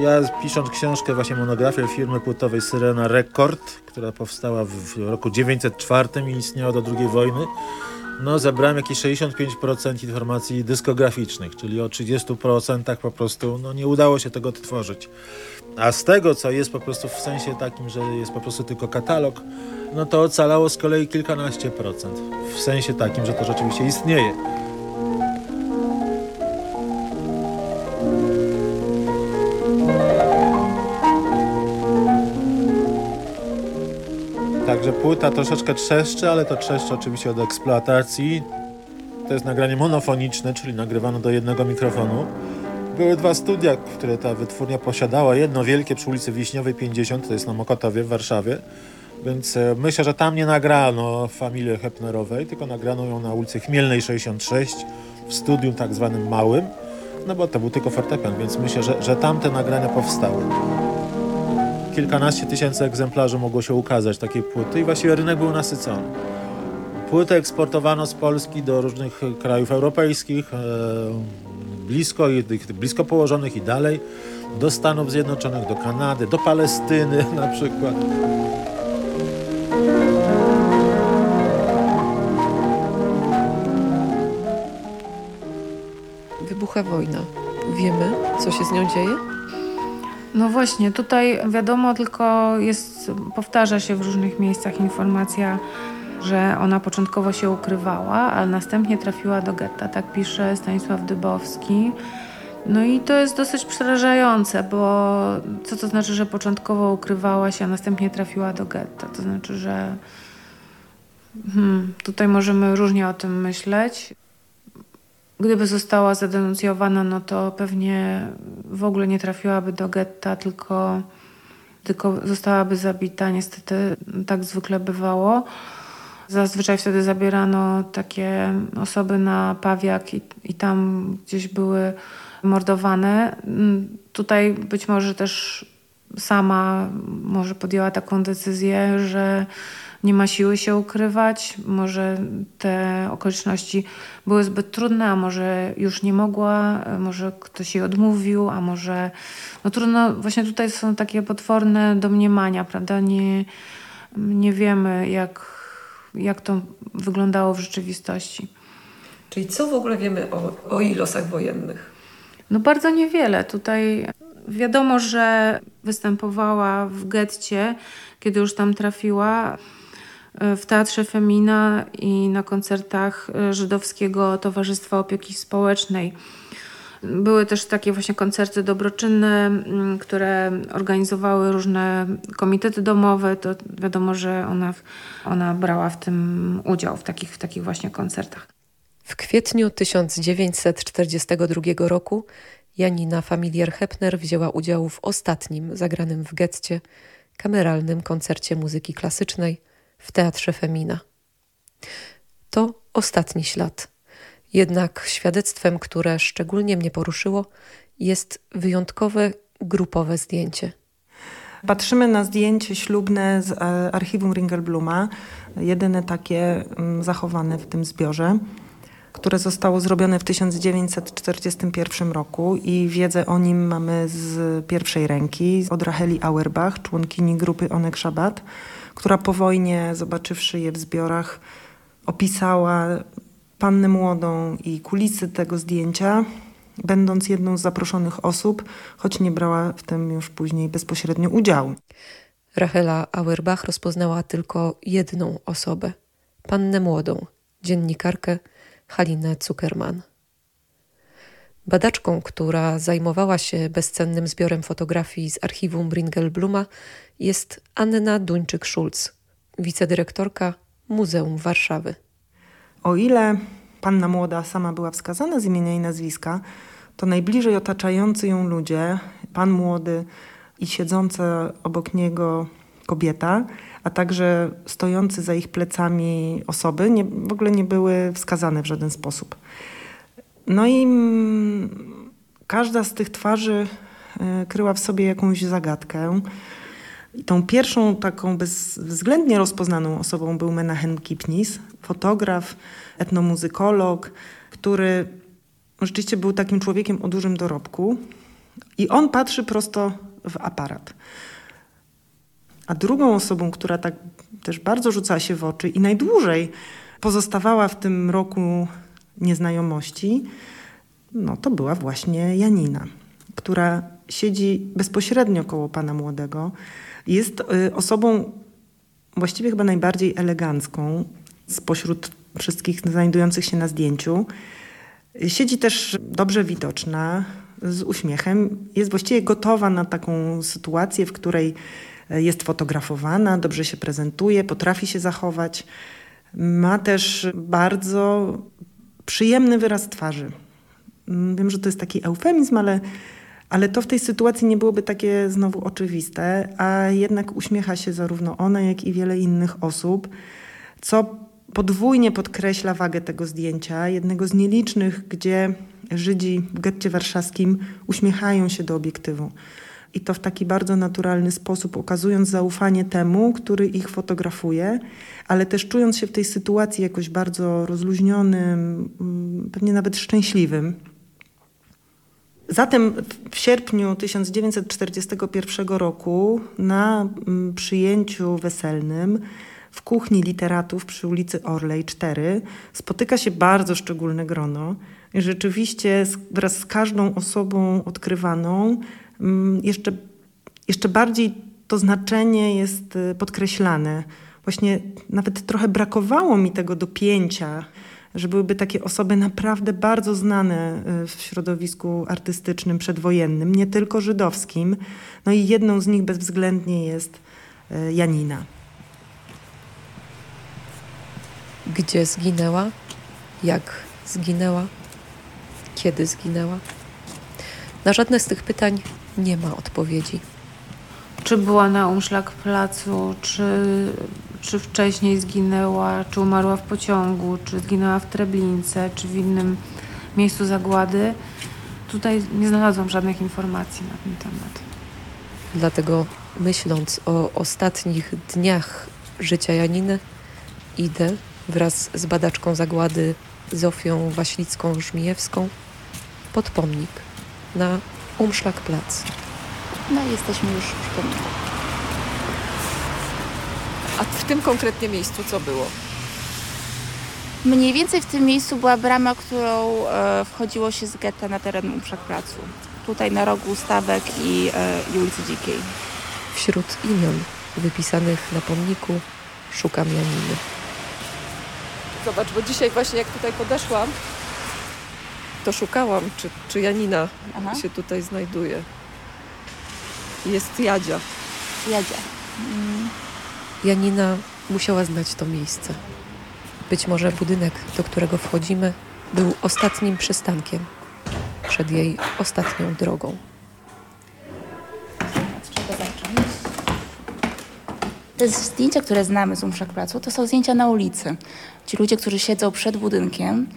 Ja pisząc książkę, właśnie monografię firmy płytowej Syrena Record, która powstała w roku 904 i istniała do II wojny, no zebrałem jakieś 65% informacji dyskograficznych, czyli o 30% po prostu no, nie udało się tego odtworzyć. A z tego, co jest po prostu w sensie takim, że jest po prostu tylko katalog, no to ocalało z kolei kilkanaście procent. W sensie takim, że to rzeczywiście istnieje. Także płyta troszeczkę trzeszczy, ale to trzeszczy oczywiście od eksploatacji. To jest nagranie monofoniczne, czyli nagrywane do jednego mikrofonu. Były dwa studia, które ta wytwórnia posiadała. Jedno wielkie przy ulicy Wiśniowej 50, to jest na Mokotowie w Warszawie. Więc e, myślę, że tam nie nagrano familii Hepnerowej, tylko nagrano ją na ulicy Chmielnej 66 w studium tak zwanym małym. No bo to był tylko fortepian, więc myślę, że, że tam te nagrania powstały kilkanaście tysięcy egzemplarzy mogło się ukazać takiej płyty i właściwie rynek był nasycony. Płyty eksportowano z Polski do różnych krajów europejskich, e, blisko, blisko położonych i dalej, do Stanów Zjednoczonych, do Kanady, do Palestyny *laughs* na przykład. Wybucha wojna. Wiemy, co się z nią dzieje? No właśnie, tutaj wiadomo, tylko jest, powtarza się w różnych miejscach informacja, że ona początkowo się ukrywała, a następnie trafiła do getta. Tak pisze Stanisław Dybowski. No i to jest dosyć przerażające, bo co to znaczy, że początkowo ukrywała się, a następnie trafiła do getta? To znaczy, że hmm, tutaj możemy różnie o tym myśleć. Gdyby została zadenuncjowana, no to pewnie w ogóle nie trafiłaby do getta, tylko, tylko zostałaby zabita. Niestety tak zwykle bywało. Zazwyczaj wtedy zabierano takie osoby na pawiak i, i tam gdzieś były mordowane. Tutaj być może też sama może podjęła taką decyzję, że nie ma siły się ukrywać, może te okoliczności były zbyt trudne, a może już nie mogła, może ktoś jej odmówił, a może no trudno, właśnie tutaj są takie potworne domniemania, prawda? Nie, nie wiemy jak, jak to wyglądało w rzeczywistości. Czyli co w ogóle wiemy o, o jej losach wojennych? No bardzo niewiele. Tutaj wiadomo, że występowała w getcie, kiedy już tam trafiła w Teatrze Femina i na koncertach Żydowskiego Towarzystwa Opieki Społecznej. Były też takie właśnie koncerty dobroczynne, które organizowały różne komitety domowe. To wiadomo, że ona, ona brała w tym udział, w takich, w takich właśnie koncertach. W kwietniu 1942 roku Janina Familier-Hepner wzięła udział w ostatnim, zagranym w getcie, kameralnym koncercie muzyki klasycznej – w Teatrze Femina. To ostatni ślad. Jednak świadectwem, które szczególnie mnie poruszyło, jest wyjątkowe grupowe zdjęcie. Patrzymy na zdjęcie ślubne z e, archiwum Ringelbluma, jedyne takie mm, zachowane w tym zbiorze, które zostało zrobione w 1941 roku i wiedzę o nim mamy z pierwszej ręki, od Racheli Auerbach, członkini grupy Onek Shabbat która po wojnie, zobaczywszy je w zbiorach, opisała pannę młodą i kulisy tego zdjęcia, będąc jedną z zaproszonych osób, choć nie brała w tym już później bezpośrednio udziału. Rachela Auerbach rozpoznała tylko jedną osobę pannę młodą, dziennikarkę Halinę Zuckerman. Badaczką, która zajmowała się bezcennym zbiorem fotografii z archiwum Bringelbluma, jest Anna Duńczyk-Szulc, wicedyrektorka Muzeum Warszawy. O ile panna młoda sama była wskazana z imienia i nazwiska, to najbliżej otaczający ją ludzie, pan młody i siedząca obok niego kobieta, a także stojący za ich plecami osoby nie, w ogóle nie były wskazane w żaden sposób. No i każda z tych twarzy y, kryła w sobie jakąś zagadkę. Tą pierwszą taką bezwzględnie rozpoznaną osobą był Menahem Kipnis, fotograf, etnomuzykolog, który rzeczywiście był takim człowiekiem o dużym dorobku i on patrzy prosto w aparat. A drugą osobą, która tak też bardzo rzucała się w oczy i najdłużej pozostawała w tym roku nieznajomości, no to była właśnie Janina, która siedzi bezpośrednio koło pana młodego. Jest y, osobą właściwie chyba najbardziej elegancką spośród wszystkich znajdujących się na zdjęciu. Siedzi też dobrze widoczna, z uśmiechem. Jest właściwie gotowa na taką sytuację, w której jest fotografowana, dobrze się prezentuje, potrafi się zachować. Ma też bardzo przyjemny wyraz twarzy. Wiem, że to jest taki eufemizm, ale, ale to w tej sytuacji nie byłoby takie znowu oczywiste, a jednak uśmiecha się zarówno ona, jak i wiele innych osób, co podwójnie podkreśla wagę tego zdjęcia, jednego z nielicznych, gdzie Żydzi w getcie warszawskim uśmiechają się do obiektywu. I to w taki bardzo naturalny sposób, okazując zaufanie temu, który ich fotografuje, ale też czując się w tej sytuacji jakoś bardzo rozluźnionym, mm, pewnie nawet szczęśliwym. Zatem w sierpniu 1941 roku na mm, przyjęciu weselnym w kuchni literatów przy ulicy Orlej 4 spotyka się bardzo szczególne grono. I rzeczywiście wraz z każdą osobą odkrywaną jeszcze, jeszcze bardziej to znaczenie jest y, podkreślane. Właśnie nawet trochę brakowało mi tego dopięcia, że byłyby takie osoby naprawdę bardzo znane y, w środowisku artystycznym przedwojennym, nie tylko żydowskim. No i jedną z nich bezwzględnie jest y, Janina. Gdzie zginęła? Jak zginęła? Kiedy zginęła? Na żadne z tych pytań nie ma odpowiedzi. Czy była na Umszlak placu, czy, czy wcześniej zginęła, czy umarła w pociągu, czy zginęła w Treblince, czy w innym miejscu zagłady? Tutaj nie znalazłam żadnych informacji na ten temat. Dlatego myśląc o ostatnich dniach życia Janiny, idę wraz z badaczką zagłady Zofią Waślicką-Żmijewską pod pomnik na Umszlak-Plac. No jesteśmy już przy pomniku. A w tym konkretnie miejscu co było? Mniej więcej w tym miejscu była brama, którą e, wchodziło się z getta na teren Umszlak-Placu. Tutaj na rogu Stawek i, e, i ulicy Dzikiej. Wśród imion wypisanych na pomniku szukam Janiny. Zobacz, bo dzisiaj właśnie jak tutaj podeszłam, to szukałam, czy, czy Janina Aha. się tutaj znajduje. Jest Jadzia. Jadzia. Mm. Janina musiała znać to miejsce. Być może budynek, do którego wchodzimy, był ostatnim przystankiem przed jej ostatnią drogą. Te zdjęcia, które znamy z Umszak Placu, to są zdjęcia na ulicy. Ci ludzie, którzy siedzą przed budynkiem.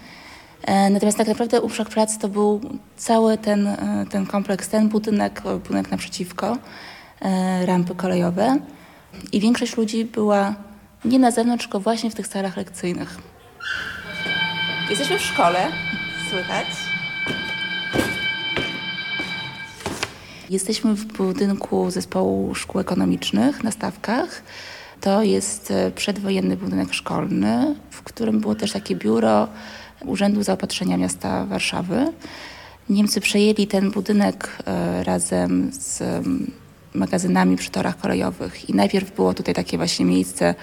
E, Natomiast tak naprawdę Umszak Plac to był cały ten, e, ten kompleks, ten budynek, e, budynek naprzeciwko, rampy kolejowe. I większość ludzi była nie na zewnątrz, tylko właśnie w tych salach lekcyjnych. Jesteśmy w szkole, słychać. Jesteśmy w budynku zespołu szkół ekonomicznych na Stawkach. To jest przedwojenny budynek szkolny, w którym było też takie biuro Urzędu Zaopatrzenia Miasta Warszawy. Niemcy przejęli ten budynek e, razem z em, magazynami przy torach kolejowych. I najpierw było tutaj takie właśnie miejsce,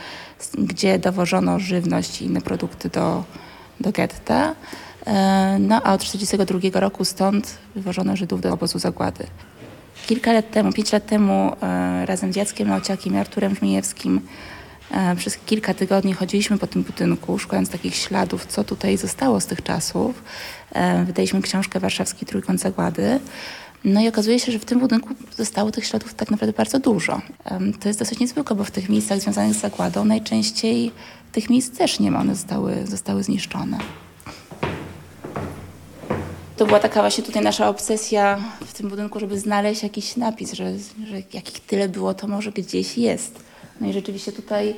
gdzie dowożono żywność i inne produkty do, do getta. E, no a od 1942 roku stąd wywożono Żydów do obozu zagłady. Kilka lat temu, pięć lat temu e, razem z Jackiem Nauciakiem i Arturem Żmijewskim przez kilka tygodni chodziliśmy po tym budynku, szukając takich śladów, co tutaj zostało z tych czasów. Wydaliśmy książkę Warszawski Trójkąt Zagłady. No i okazuje się, że w tym budynku zostało tych śladów tak naprawdę bardzo dużo. To jest dosyć niezwykłe, bo w tych miejscach związanych z zagładą najczęściej tych miejsc też nie ma, one zostały, zostały zniszczone. To była taka właśnie tutaj nasza obsesja w tym budynku, żeby znaleźć jakiś napis, że, że jakich tyle było, to może gdzieś jest. No i rzeczywiście tutaj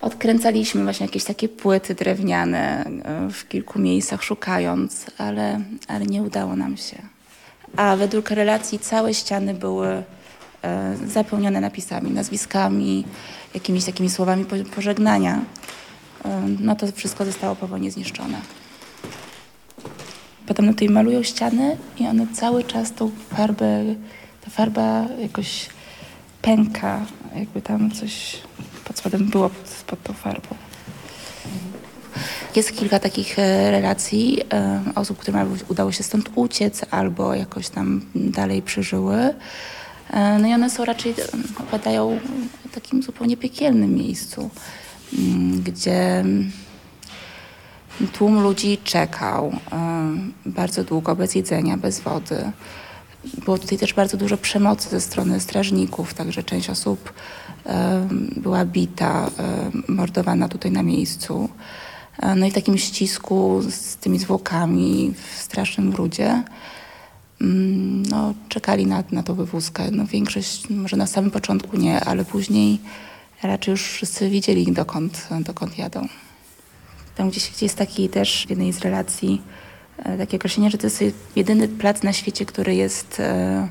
odkręcaliśmy właśnie jakieś takie płyty drewniane e, w kilku miejscach szukając, ale, ale nie udało nam się. A według relacji całe ściany były e, zapełnione napisami, nazwiskami, jakimiś takimi słowami pożegnania. E, no to wszystko zostało po wojnie zniszczone. Potem tutaj malują ściany i one cały czas tą farbę, ta farba jakoś pęka, jakby tam coś pod spodem było pod, pod tą farbą. Jest kilka takich e, relacji e, osób, którym udało się stąd uciec albo jakoś tam dalej przeżyły. E, no i one są raczej, opadają w takim zupełnie piekielnym miejscu, mm, gdzie Tłum ludzi czekał bardzo długo, bez jedzenia, bez wody. Było tutaj też bardzo dużo przemocy ze strony strażników, także część osób była bita, mordowana tutaj na miejscu. No i w takim ścisku z tymi zwłokami w strasznym brudzie mm, no, czekali na, na tą wywózkę. No, większość, może na samym początku nie, ale później raczej już wszyscy wiedzieli, dokąd, dokąd jadą. Tam gdzieś, gdzie jest taki też w jednej z relacji e, takie określenie, że to jest jedyny plac na świecie, który jest e,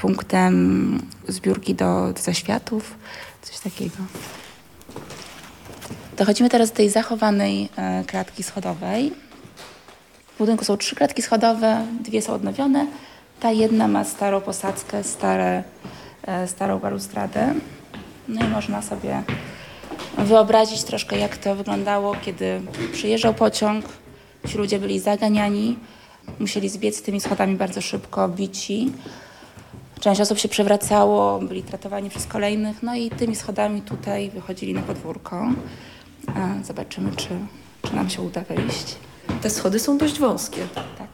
punktem zbiórki do, do zaświatów, coś takiego. Dochodzimy teraz do tej zachowanej e, klatki schodowej. W budynku są trzy klatki schodowe, dwie są odnowione. Ta jedna ma starą posadzkę, stare, starą balustradę. No i można sobie wyobrazić troszkę, jak to wyglądało, kiedy przyjeżdżał pociąg. Ci ludzie byli zaganiani, musieli zbiec tymi schodami bardzo szybko, bici. Część osób się przewracało, byli tratowani przez kolejnych, no i tymi schodami tutaj wychodzili na podwórko. Zobaczymy, czy, czy nam się uda wejść. Te schody są dość wąskie. Tak.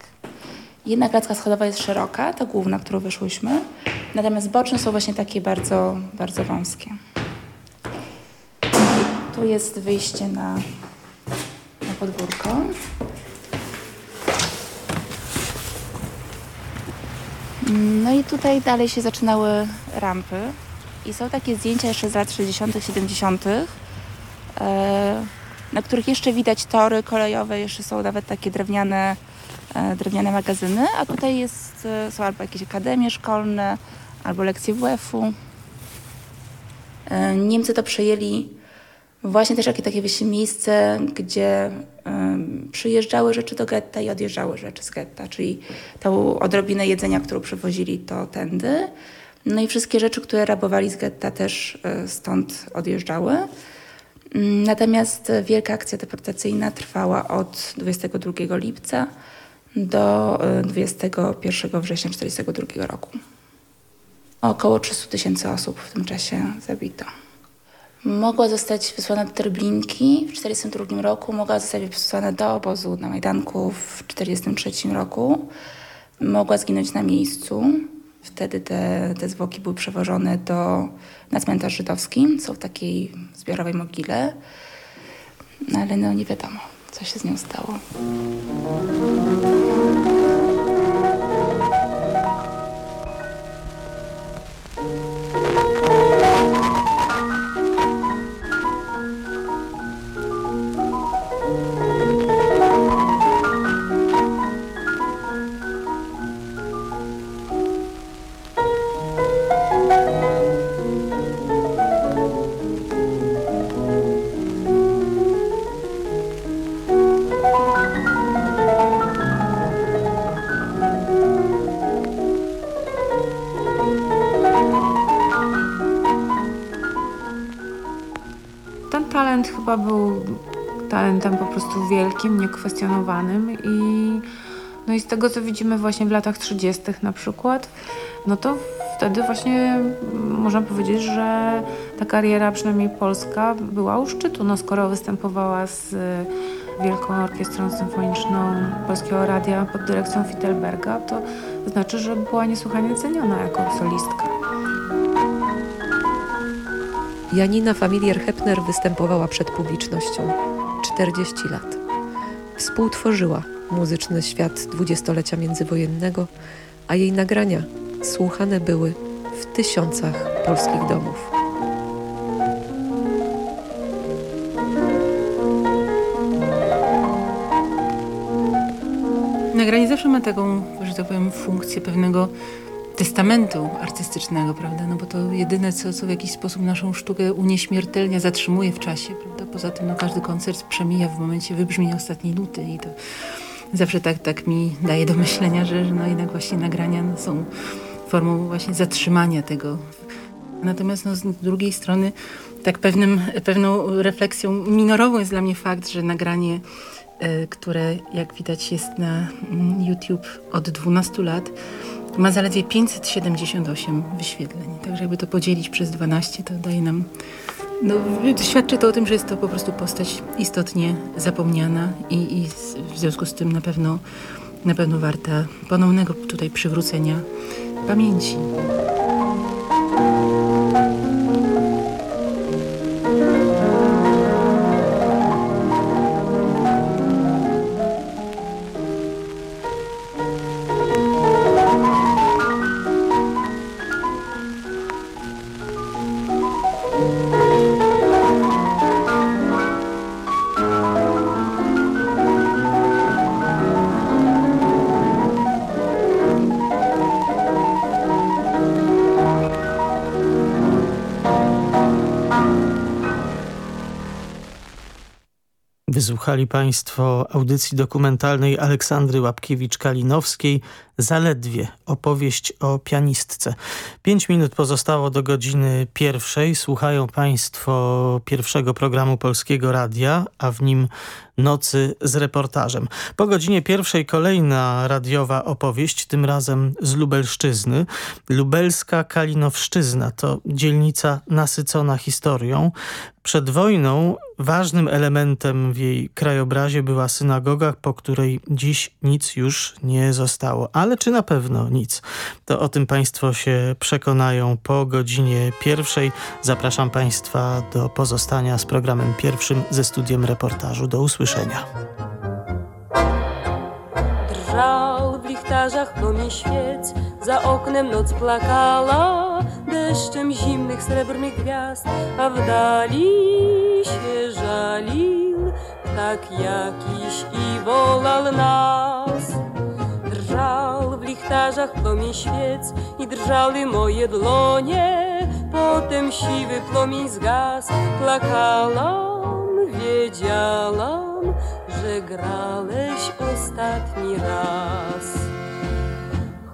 Jedna klatka schodowa jest szeroka, ta główna, którą wyszłyśmy, natomiast boczne są właśnie takie bardzo, bardzo wąskie. Tu jest wyjście na, na podwórko. No i tutaj dalej się zaczynały rampy. I są takie zdjęcia jeszcze z lat 60., 70., e, na których jeszcze widać tory kolejowe, jeszcze są nawet takie drewniane, e, drewniane magazyny, a tutaj jest, e, są albo jakieś akademie szkolne, albo lekcje WF-u. Niemcy to przejęli Właśnie też jakie takie miejsce, gdzie przyjeżdżały rzeczy do getta i odjeżdżały rzeczy z getta, czyli tą odrobinę jedzenia, którą przywozili, to tędy. No i wszystkie rzeczy, które rabowali z getta też y, stąd odjeżdżały. Mm, natomiast wielka akcja deportacyjna trwała od 22 lipca do 21 y, września 1942 roku. Około 300 tysięcy osób w tym czasie zabito. Mogła zostać wysłana do Treblinki w 1942 roku, mogła zostać wysłana do obozu na Majdanku w 1943 roku. Mogła zginąć na miejscu. Wtedy te, te zwłoki były przewożone do, na cmentarz żydowski. Są w takiej zbiorowej mogile. Ale no nie wiadomo, co się z nią stało. Chyba był talentem po prostu wielkim, niekwestionowanym i no i z tego co widzimy właśnie w latach 30. na przykład, no to wtedy właśnie można powiedzieć, że ta kariera, przynajmniej polska, była u szczytu. No skoro występowała z Wielką Orkiestrą Symfoniczną Polskiego Radia pod dyrekcją Fittelberga, to znaczy, że była niesłychanie ceniona jako solistka. Janina Familier-Hepner występowała przed publicznością 40 lat. Współtworzyła muzyczny świat dwudziestolecia międzywojennego, a jej nagrania słuchane były w tysiącach polskich domów. Nagranie zawsze ma taką, że tak powiem, funkcję pewnego testamentu artystycznego, prawda? No bo to jedyne, co, co w jakiś sposób naszą sztukę unieśmiertelnia, zatrzymuje w czasie, prawda? Poza tym no, każdy koncert przemija w momencie wybrzmienia ostatniej nuty i to zawsze tak, tak mi daje do myślenia, że, no jednak właśnie nagrania no, są formą właśnie zatrzymania tego. Natomiast no, z drugiej strony tak pewnym, pewną refleksją minorową jest dla mnie fakt, że nagranie e, które jak widać jest na mm, YouTube od 12 lat, ma zaledwie 578 wyświetleń. Także jakby to podzielić przez 12, to daje nam... No, świadczy to o tym, że jest to po prostu postać istotnie zapomniana i, i w związku z tym na pewno, na pewno warta ponownego tutaj przywrócenia pamięci. zo Wysłuchali Państwo audycji dokumentalnej Aleksandry Łapkiewicz-Kalinowskiej Zaledwie opowieść o pianistce. Pięć minut pozostało do godziny pierwszej. Słuchają Państwo pierwszego programu Polskiego Radia, a w nim Nocy z reportażem. Po godzinie pierwszej kolejna radiowa opowieść, tym razem z Lubelszczyzny. Lubelska Kalinowszczyzna to dzielnica nasycona historią. Przed wojną ważnym elementem w jej krajobrazie była synagoga, po której dziś nic już nie zostało. Ale czy na pewno nic? To o tym Państwo się przekonają po godzinie pierwszej. Zapraszam Państwa do pozostania z programem pierwszym ze studiem reportażu. Do usłyszenia. Drżał w lichtarzach świec, za oknem noc plakała deszczem zimnych srebrnych gwiazd, a w dali się żalił tak jakiś i wolał nas. Drżał w lichtarzach płomień świec i drżały moje dłonie, potem siwy płomień zgasł, plakałam, wiedziałam, że grałeś ostatni raz.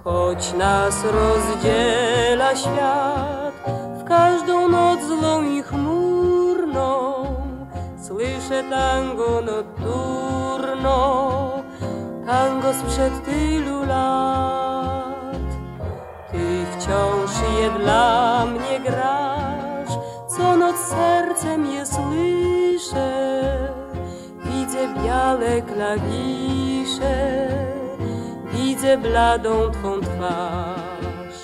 Choć nas rozdziela świat w każdą noc złą i chmurną, słyszę tango nocturno, tango sprzed tylu lat. Ty wciąż je dla mnie grasz, co noc sercem je słyszę, widzę białe klawisze widzę bladą Twą twarz.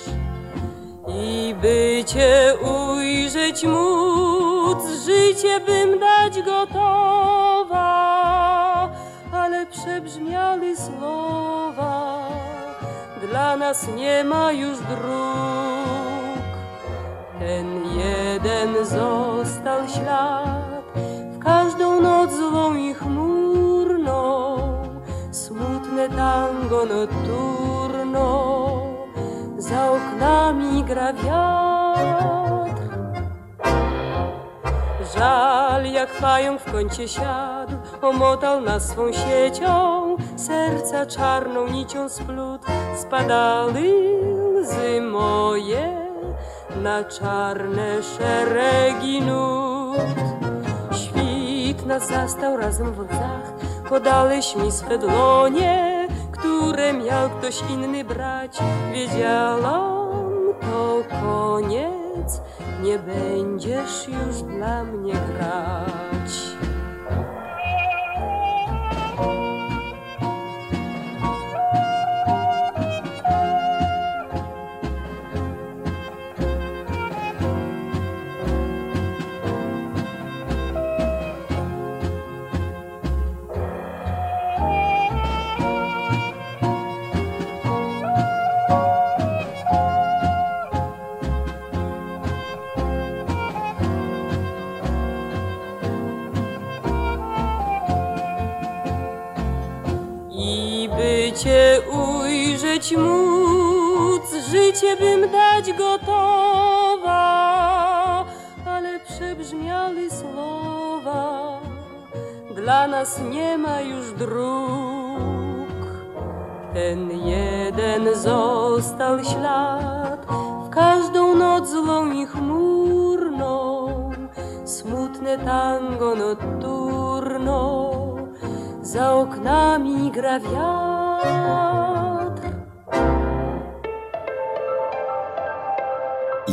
I by Cię ujrzeć móc, życie bym dać gotowa, ale przebrzmiały słowa, dla nas nie ma już dróg. Ten jeden został ślad w każdą noc złą i chmurną, smutne tango nocturno, za oknami gra wiatr. Żal jak pająk w kącie siadł, omotał nas swą siecią, serca czarną nicią splut, spadały łzy moje na czarne szeregi nut. Świt nas zastał razem w łzach, podałeś mi swe dłonie, które miał ktoś inny brać. Wiedziałam, to koniec, nie będziesz już dla mnie grać. Ujrzeć móc, życie bym dać gotowa, ale przebrzmiały słowa, dla nas nie ma już dróg. Ten jeden został ślad w każdą noc złą i chmurną, smutne tango nocturno za oknami gra wiatr.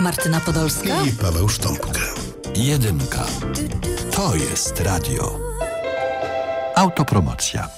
Martyna Podolska i Paweł Sztąpka. Jedynka. To jest radio. Autopromocja.